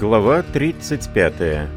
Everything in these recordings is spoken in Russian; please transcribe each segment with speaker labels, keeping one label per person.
Speaker 1: Глава 35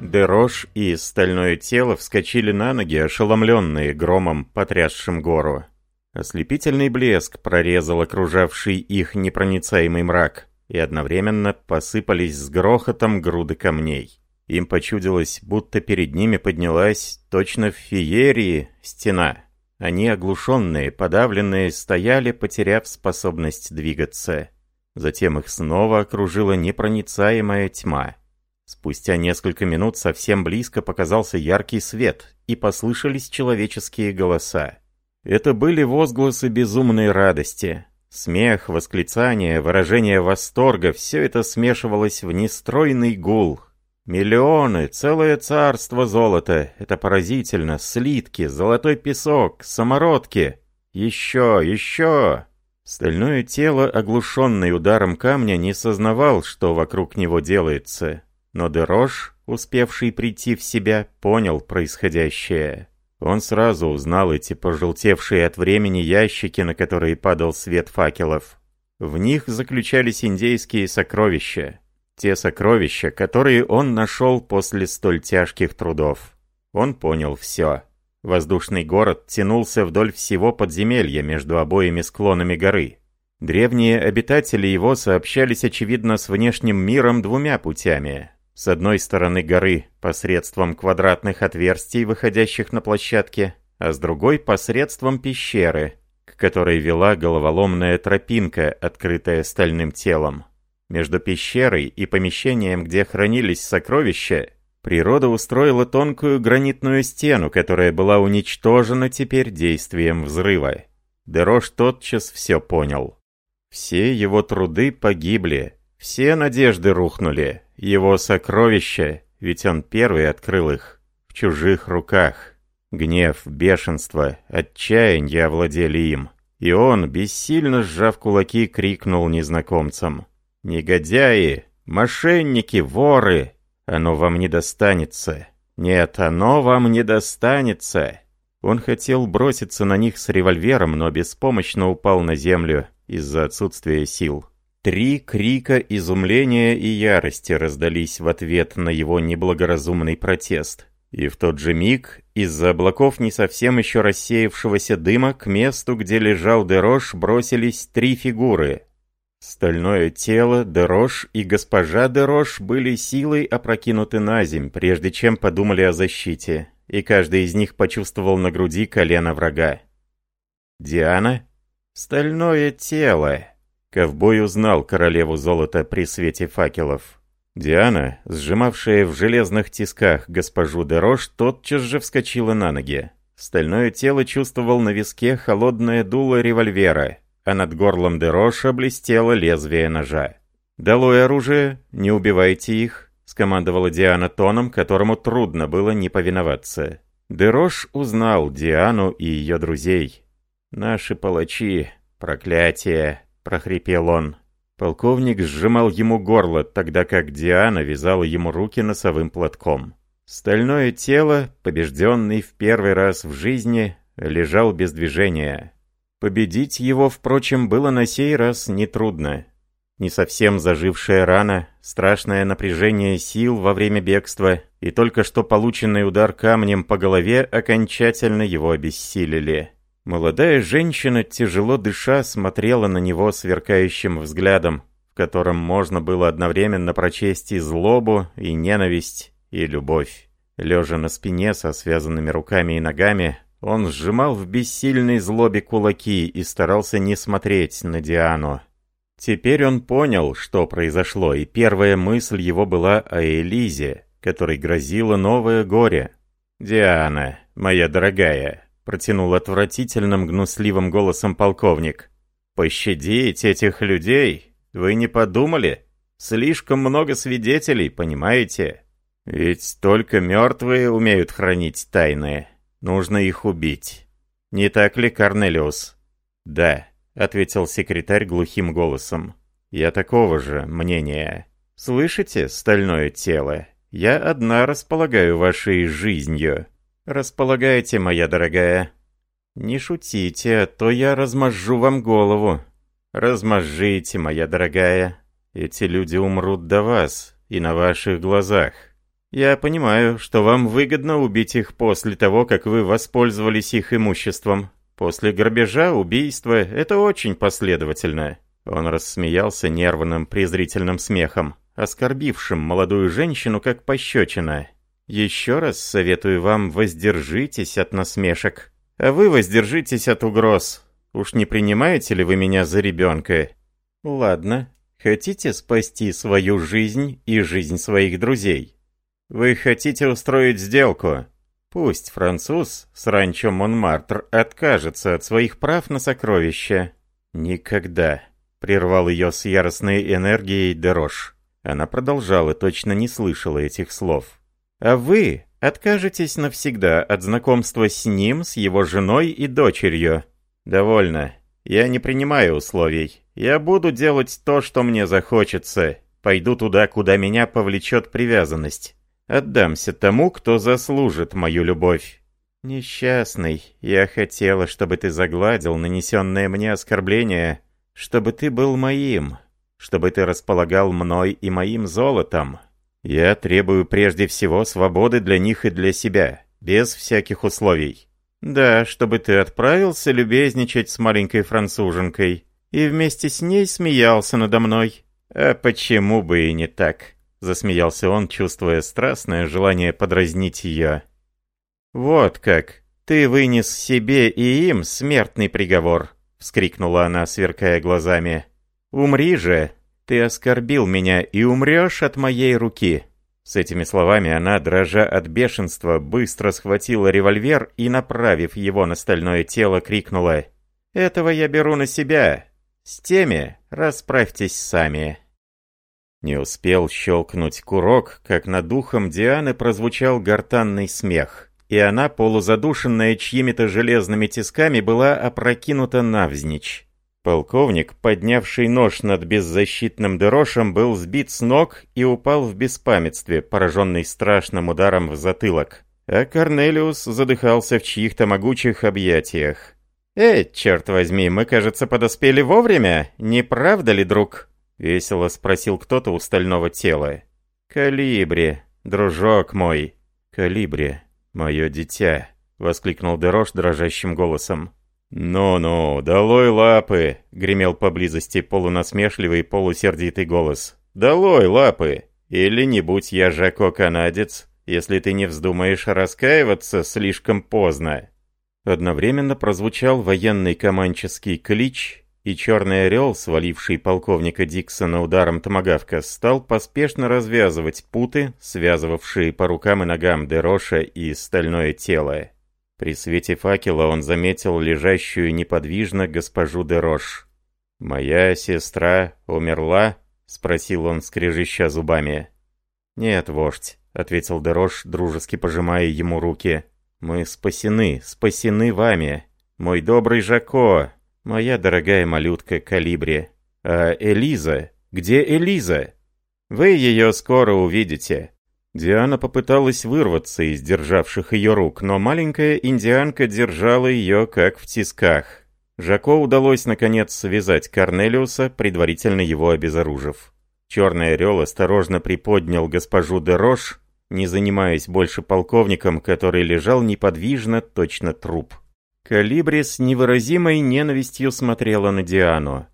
Speaker 1: Дерош и стальное тело вскочили на ноги, ошеломленные громом, потрясшим гору. Ослепительный блеск прорезал окружавший их непроницаемый мрак, и одновременно посыпались с грохотом груды камней. Им почудилось, будто перед ними поднялась, точно в феерии, стена. Они, оглушенные, подавленные, стояли, потеряв способность двигаться. Затем их снова окружила непроницаемая тьма. Спустя несколько минут совсем близко показался яркий свет, и послышались человеческие голоса. Это были возгласы безумной радости. Смех, восклицание, выражение восторга – все это смешивалось в нестройный гул. Миллионы, целое царство золота – это поразительно, слитки, золотой песок, самородки. Еще, еще! Стальное тело, оглушенное ударом камня, не сознавал, что вокруг него делается. Но Дерош, успевший прийти в себя, понял происходящее. Он сразу узнал эти пожелтевшие от времени ящики, на которые падал свет факелов. В них заключались индейские сокровища. Те сокровища, которые он нашел после столь тяжких трудов. Он понял все. Воздушный город тянулся вдоль всего подземелья между обоими склонами горы. Древние обитатели его сообщались, очевидно, с внешним миром двумя путями. С одной стороны горы посредством квадратных отверстий, выходящих на площадке, а с другой посредством пещеры, к которой вела головоломная тропинка, открытая стальным телом. Между пещерой и помещением, где хранились сокровища, Природа устроила тонкую гранитную стену, которая была уничтожена теперь действием взрыва. Дерош тотчас все понял. Все его труды погибли, все надежды рухнули, его сокровища, ведь он первый открыл их, в чужих руках. Гнев, бешенство, отчаяние овладели им. И он, бессильно сжав кулаки, крикнул незнакомцам. «Негодяи! Мошенники! Воры! Оно вам не достанется. Нет, оно вам не достанется. Он хотел броситься на них с револьвером, но беспомощно упал на землю из-за отсутствия сил. Три крика изумления и ярости раздались в ответ на его неблагоразумный протест. И в тот же миг из-за облаков не совсем еще рассеявшегося дыма к месту, где лежал Дерош, бросились три фигуры — Стальное тело, Дерош и госпожа Дерош были силой опрокинуты на земь, прежде чем подумали о защите, и каждый из них почувствовал на груди колено врага. Диана? Стальное тело. Ковбой узнал королеву золота при свете факелов. Диана, сжимавшая в железных тисках госпожу Дерош, тотчас же вскочила на ноги. Стальное тело чувствовал на виске холодное дуло револьвера — а над горлом Дероша блестело лезвие ножа. «Долой оружие, не убивайте их», — скомандовала Диана тоном, которому трудно было не повиноваться. Дерош узнал Диану и ее друзей. «Наши палачи, проклятие!» — прохрипел он. Полковник сжимал ему горло, тогда как Диана вязала ему руки носовым платком. Стальное тело, побежденный в первый раз в жизни, лежал без движения. Победить его, впрочем, было на сей раз нетрудно. Не совсем зажившая рана, страшное напряжение сил во время бегства и только что полученный удар камнем по голове окончательно его обессилили. Молодая женщина, тяжело дыша, смотрела на него сверкающим взглядом, в котором можно было одновременно прочесть и злобу, и ненависть, и любовь. Лежа на спине со связанными руками и ногами, он сжимал в бессильной злобе кулаки и старался не смотреть на Диану. Теперь он понял, что произошло, и первая мысль его была о Элизе, которой грозило новое горе. «Диана, моя дорогая», — протянул отвратительным гнусливым голосом полковник. «Пощадить этих людей? Вы не подумали? Слишком много свидетелей, понимаете? Ведь только мертвые умеют хранить тайны». Нужно их убить. Не так ли, Корнелиус?» «Да», — ответил секретарь глухим голосом. «Я такого же мнения. Слышите, стальное тело? Я одна располагаю вашей жизнью. Располагайте, моя дорогая. Не шутите, а то я размажу вам голову. Размажите, моя дорогая. Эти люди умрут до вас и на ваших глазах. Я понимаю, что вам выгодно убить их после того, как вы воспользовались их имуществом. После грабежа, убийства — это очень последовательно». Он рассмеялся нервным презрительным смехом, оскорбившим молодую женщину как пощечина. «Еще раз советую вам, воздержитесь от насмешек. А вы воздержитесь от угроз. Уж не принимаете ли вы меня за ребенка?» «Ладно. Хотите спасти свою жизнь и жизнь своих друзей? Вы хотите устроить сделку? Пусть француз с ранчо Монмартр откажется от своих прав на сокровища. Никогда, прервал ее с яростной энергией Дерош. Она продолжала, точно не слышала этих слов. А вы откажетесь навсегда от знакомства с ним, с его женой и дочерью. Довольно. Я не принимаю условий. Я буду делать то, что мне захочется. Пойду туда, куда меня повлечет привязанность. Отдамся тому, кто заслужит мою любовь. Несчастный, я хотела, чтобы ты загладил нанесенное мне оскорбление, чтобы ты был моим, чтобы ты располагал мной и моим золотом. Я требую прежде всего свободы для них и для себя, без всяких условий. Да, чтобы ты отправился любезничать с маленькой француженкой и вместе с ней смеялся надо мной. А почему бы и не так? Засмеялся он, чувствуя страстное желание подразнить ее. «Вот как! Ты вынес себе и им смертный приговор!» Вскрикнула она, сверкая глазами. «Умри же! Ты оскорбил меня и умрешь от моей руки!» С этими словами она, дрожа от бешенства, быстро схватила револьвер и, направив его на стальное тело, крикнула «Этого я беру на себя! С теми расправьтесь сами!» Не успел щелкнуть курок, как над духом Дианы прозвучал гортанный смех, и она, полузадушенная чьими-то железными тисками, была опрокинута навзничь. Полковник, поднявший нож над беззащитным дырошем, был сбит с ног и упал в беспамятстве, пораженный страшным ударом в затылок. А Корнелиус задыхался в чьих-то могучих объятиях. «Эй, черт возьми, мы, кажется, подоспели вовремя, не правда ли, друг?» — весело спросил кто-то у стального тела. «Калибри, дружок мой!» «Калибри, мое дитя!» — воскликнул Дерош дрожащим голосом. «Ну-ну, долой лапы!» — гремел поблизости полунасмешливый полусердитый голос. «Долой лапы! Или не будь я Жако-канадец, если ты не вздумаешь раскаиваться слишком поздно!» Одновременно прозвучал военный команческий клич — и черный орел, сваливший полковника Диксона ударом томагавка, стал поспешно развязывать путы, связывавшие по рукам и ногам Дероша и стальное тело. При свете факела он заметил лежащую неподвижно госпожу Дерош. «Моя сестра умерла?» — спросил он, скрежеща зубами. «Нет, вождь», — ответил Дерош, дружески пожимая ему руки. «Мы спасены, спасены вами. Мой добрый Жако, «Моя дорогая малютка Калибри. А Элиза? Где Элиза? Вы ее скоро увидите». Диана попыталась вырваться из державших ее рук, но маленькая индианка держала ее как в тисках. Жако удалось, наконец, связать Корнелиуса, предварительно его обезоружив. Черный орел осторожно приподнял госпожу де Рош, не занимаясь больше полковником, который лежал неподвижно, точно труп. Калибри с невыразимой ненавистью смотрела на Диану.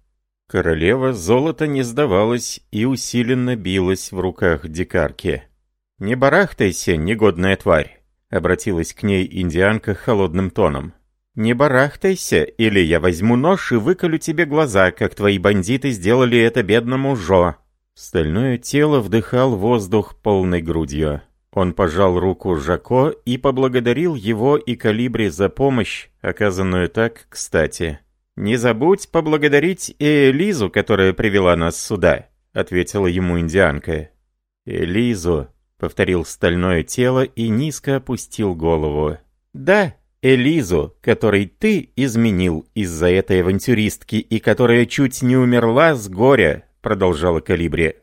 Speaker 1: Королева золото не сдавалась и усиленно билась в руках дикарки. «Не барахтайся, негодная тварь!» — обратилась к ней индианка холодным тоном. «Не барахтайся, или я возьму нож и выколю тебе глаза, как твои бандиты сделали это бедному Жо!» Стальное тело вдыхал воздух полной грудью. Он пожал руку Жако и поблагодарил его и Калибри за помощь, оказанную так кстати. «Не забудь поблагодарить и Элизу, которая привела нас сюда», — ответила ему индианка. «Элизу», — повторил стальное тело и низко опустил голову. «Да, Элизу, которой ты изменил из-за этой авантюристки и которая чуть не умерла с горя», — продолжала Калибри.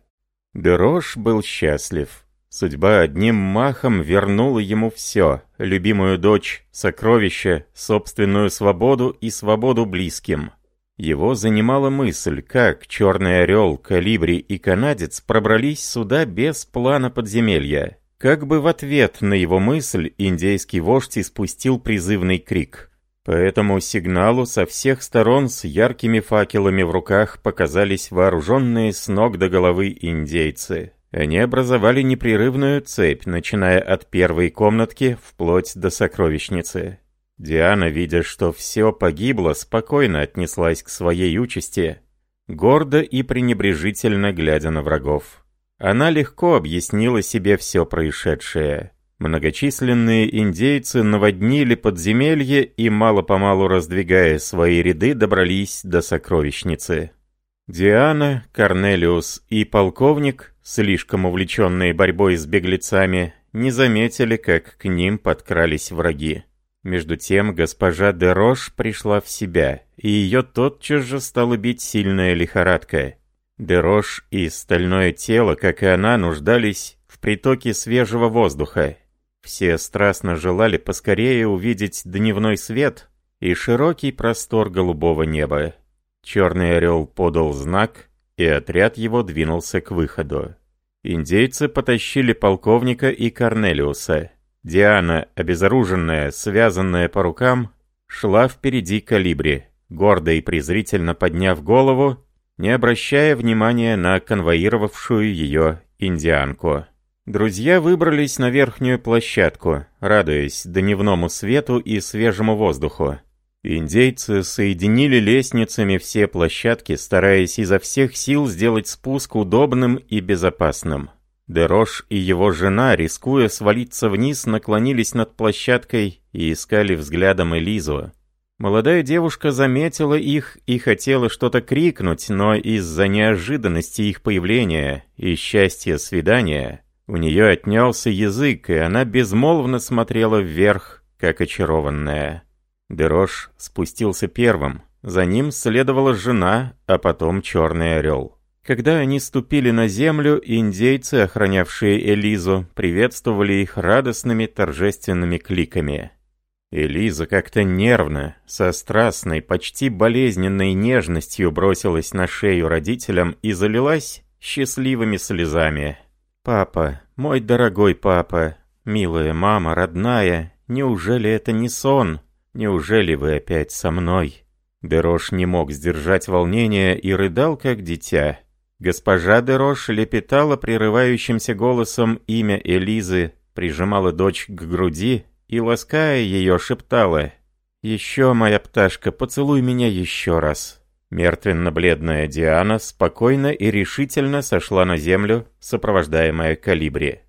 Speaker 1: Дерош был счастлив. Судьба одним махом вернула ему все – любимую дочь, сокровище, собственную свободу и свободу близким. Его занимала мысль, как «Черный орел», «Калибри» и «Канадец» пробрались сюда без плана подземелья. Как бы в ответ на его мысль индейский вождь испустил призывный крик. По этому сигналу со всех сторон с яркими факелами в руках показались вооруженные с ног до головы индейцы. Они образовали непрерывную цепь, начиная от первой комнатки вплоть до сокровищницы. Диана, видя, что все погибло, спокойно отнеслась к своей участи, гордо и пренебрежительно глядя на врагов. Она легко объяснила себе все происшедшее. Многочисленные индейцы наводнили подземелье и, мало-помалу раздвигая свои ряды, добрались до сокровищницы. Диана, Корнелиус и полковник, слишком увлеченные борьбой с беглецами, не заметили, как к ним подкрались враги. Между тем госпожа де Рош пришла в себя, и ее тотчас же стала бить сильная лихорадка. Де Рош и стальное тело, как и она, нуждались в притоке свежего воздуха. Все страстно желали поскорее увидеть дневной свет и широкий простор голубого неба. Черный орел подал знак, и отряд его двинулся к выходу. Индейцы потащили полковника и Корнелиуса. Диана, обезоруженная, связанная по рукам, шла впереди калибри, гордо и презрительно подняв голову, не обращая внимания на конвоировавшую ее индианку. Друзья выбрались на верхнюю площадку, радуясь дневному свету и свежему воздуху. Индейцы соединили лестницами все площадки, стараясь изо всех сил сделать спуск удобным и безопасным. Дерош и его жена, рискуя свалиться вниз, наклонились над площадкой и искали взглядом Элизу. Молодая девушка заметила их и хотела что-то крикнуть, но из-за неожиданности их появления и счастья свидания у нее отнялся язык, и она безмолвно смотрела вверх, как очарованная. Дерош спустился первым, за ним следовала жена, а потом черный орел. Когда они ступили на землю, индейцы, охранявшие Элизу, приветствовали их радостными торжественными кликами. Элиза как-то нервно, со страстной, почти болезненной нежностью бросилась на шею родителям и залилась счастливыми слезами. «Папа, мой дорогой папа, милая мама, родная, неужели это не сон?» «Неужели вы опять со мной?» Дерош не мог сдержать волнения и рыдал, как дитя. Госпожа Дерош лепетала прерывающимся голосом имя Элизы, прижимала дочь к груди и, лаская ее, шептала «Еще, моя пташка, поцелуй меня еще раз». Мертвенно-бледная Диана спокойно и решительно сошла на землю, сопровождаемая калибри.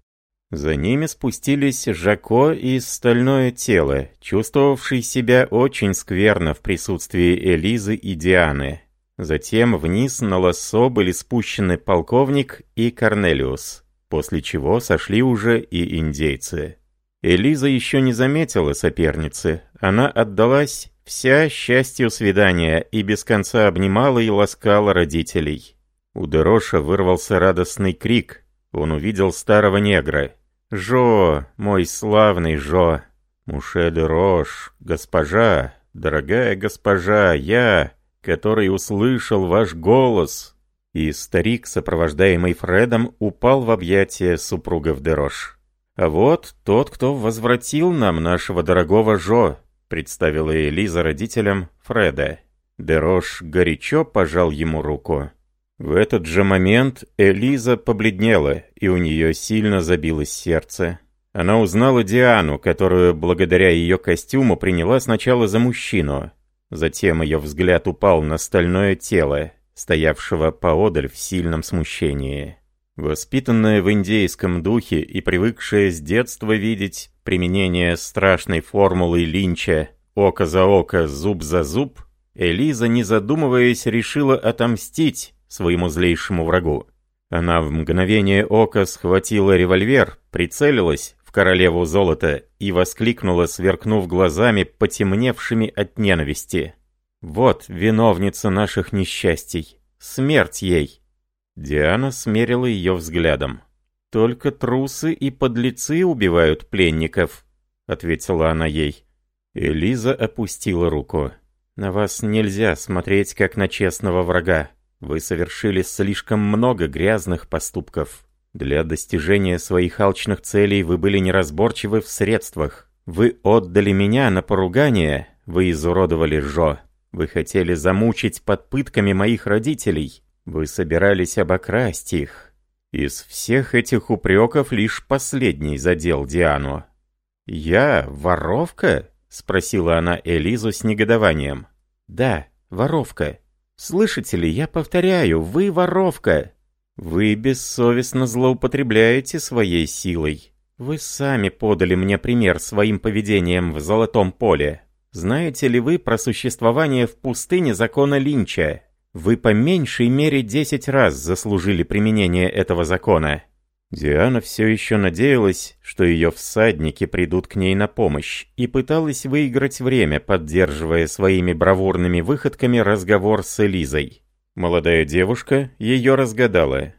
Speaker 1: За ними спустились Жако и Стальное Тело, чувствовавший себя очень скверно в присутствии Элизы и Дианы. Затем вниз на лассо были спущены полковник и Корнелиус, после чего сошли уже и индейцы. Элиза еще не заметила соперницы, она отдалась вся счастью свидания и без конца обнимала и ласкала родителей. У Дероша вырвался радостный крик, он увидел старого негра, Жо, мой славный Жо, Мушель Рош, госпожа, дорогая госпожа, я, который услышал ваш голос!» И старик, сопровождаемый Фредом, упал в объятия супругов Дерош. «А вот тот, кто возвратил нам нашего дорогого Жо», представила Элиза родителям Фреда. Дерош горячо пожал ему руку. В этот же момент Элиза побледнела, и у нее сильно забилось сердце. Она узнала Диану, которую, благодаря ее костюму, приняла сначала за мужчину. Затем ее взгляд упал на стальное тело, стоявшего поодаль в сильном смущении. Воспитанная в индейском духе и привыкшая с детства видеть применение страшной формулы Линча «око за око, зуб за зуб», Элиза, не задумываясь, решила отомстить, своему злейшему врагу. Она в мгновение ока схватила револьвер, прицелилась в королеву золота и воскликнула, сверкнув глазами, потемневшими от ненависти. «Вот виновница наших несчастий! Смерть ей!» Диана смерила ее взглядом. «Только трусы и подлецы убивают пленников», — ответила она ей. Элиза опустила руку. «На вас нельзя смотреть, как на честного врага. Вы совершили слишком много грязных поступков. Для достижения своих алчных целей вы были неразборчивы в средствах. Вы отдали меня на поругание, вы изуродовали Жо. Вы хотели замучить под пытками моих родителей. Вы собирались обокрасть их. Из всех этих упреков лишь последний задел Диану. «Я воровка?» — спросила она Элизу с негодованием. «Да, воровка», Слышите ли, я повторяю, вы воровка. Вы бессовестно злоупотребляете своей силой. Вы сами подали мне пример своим поведением в золотом поле. Знаете ли вы про существование в пустыне закона Линча? Вы по меньшей мере 10 раз заслужили применение этого закона. Диана все еще надеялась, что ее всадники придут к ней на помощь, и пыталась выиграть время, поддерживая своими бравурными выходками разговор с Элизой. Молодая девушка ее разгадала.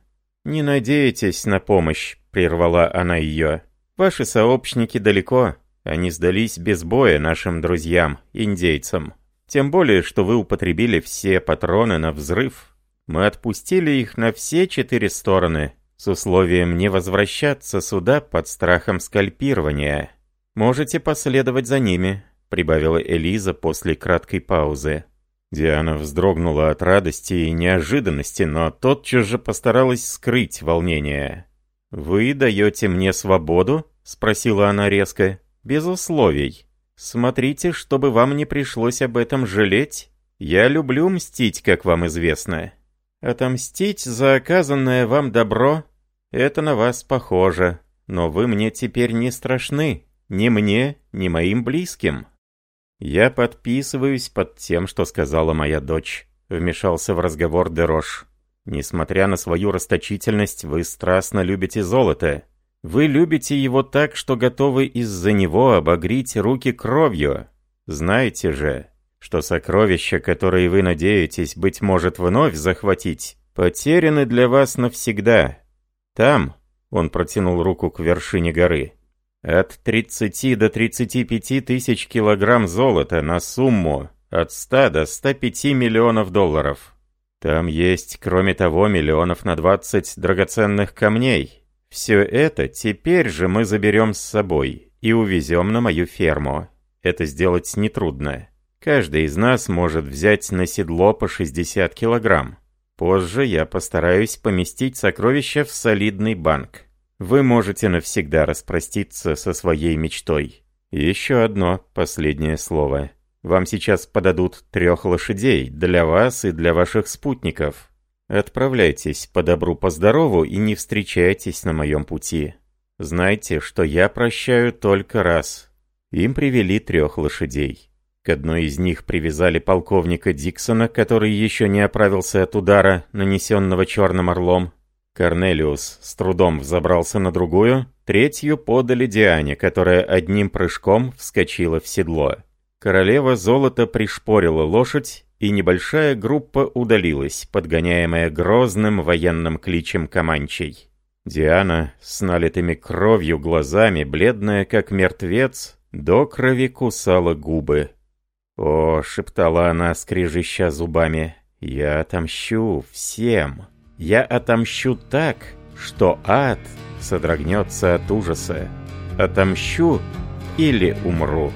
Speaker 1: «Не надейтесь на помощь», — прервала она ее. «Ваши сообщники далеко. Они сдались без боя нашим друзьям, индейцам. Тем более, что вы употребили все патроны на взрыв. Мы отпустили их на все четыре стороны, с условием не возвращаться сюда под страхом скальпирования. Можете последовать за ними», — прибавила Элиза после краткой паузы. Диана вздрогнула от радости и неожиданности, но тотчас же постаралась скрыть волнение. «Вы даете мне свободу?» — спросила она резко. «Без условий. Смотрите, чтобы вам не пришлось об этом жалеть. Я люблю мстить, как вам известно. Отомстить за оказанное вам добро это на вас похоже, но вы мне теперь не страшны, ни мне, ни моим близким. Я подписываюсь под тем, что сказала моя дочь, вмешался в разговор Дерош. Несмотря на свою расточительность, вы страстно любите золото. Вы любите его так, что готовы из-за него обогреть руки кровью. Знаете же, что сокровища, которые вы надеетесь, быть может, вновь захватить, потеряны для вас навсегда. Там, он протянул руку к вершине горы, от 30 до 35 тысяч килограмм золота на сумму от 100 до 105 миллионов долларов. Там есть, кроме того, миллионов на 20 драгоценных камней. Все это теперь же мы заберем с собой и увезем на мою ферму. Это сделать нетрудно. Каждый из нас может взять на седло по 60 килограмм. Позже я постараюсь поместить сокровища в солидный банк. Вы можете навсегда распроститься со своей мечтой. Еще одно последнее слово. Вам сейчас подадут трех лошадей для вас и для ваших спутников. Отправляйтесь по добру, по здорову и не встречайтесь на моем пути. Знайте, что я прощаю только раз. Им привели трех лошадей. К одной из них привязали полковника Диксона, который еще не оправился от удара, нанесенного черным орлом. Корнелиус с трудом взобрался на другую, третью подали Диане, которая одним прыжком вскочила в седло. Королева золота пришпорила лошадь, и небольшая группа удалилась, подгоняемая грозным военным кличем Каманчей. Диана с налитыми кровью глазами, бледная как мертвец, до крови кусала губы. «О!» — шептала она, скрежеща зубами. «Я отомщу всем! Я отомщу так, что ад содрогнется от ужаса! Отомщу или умру!»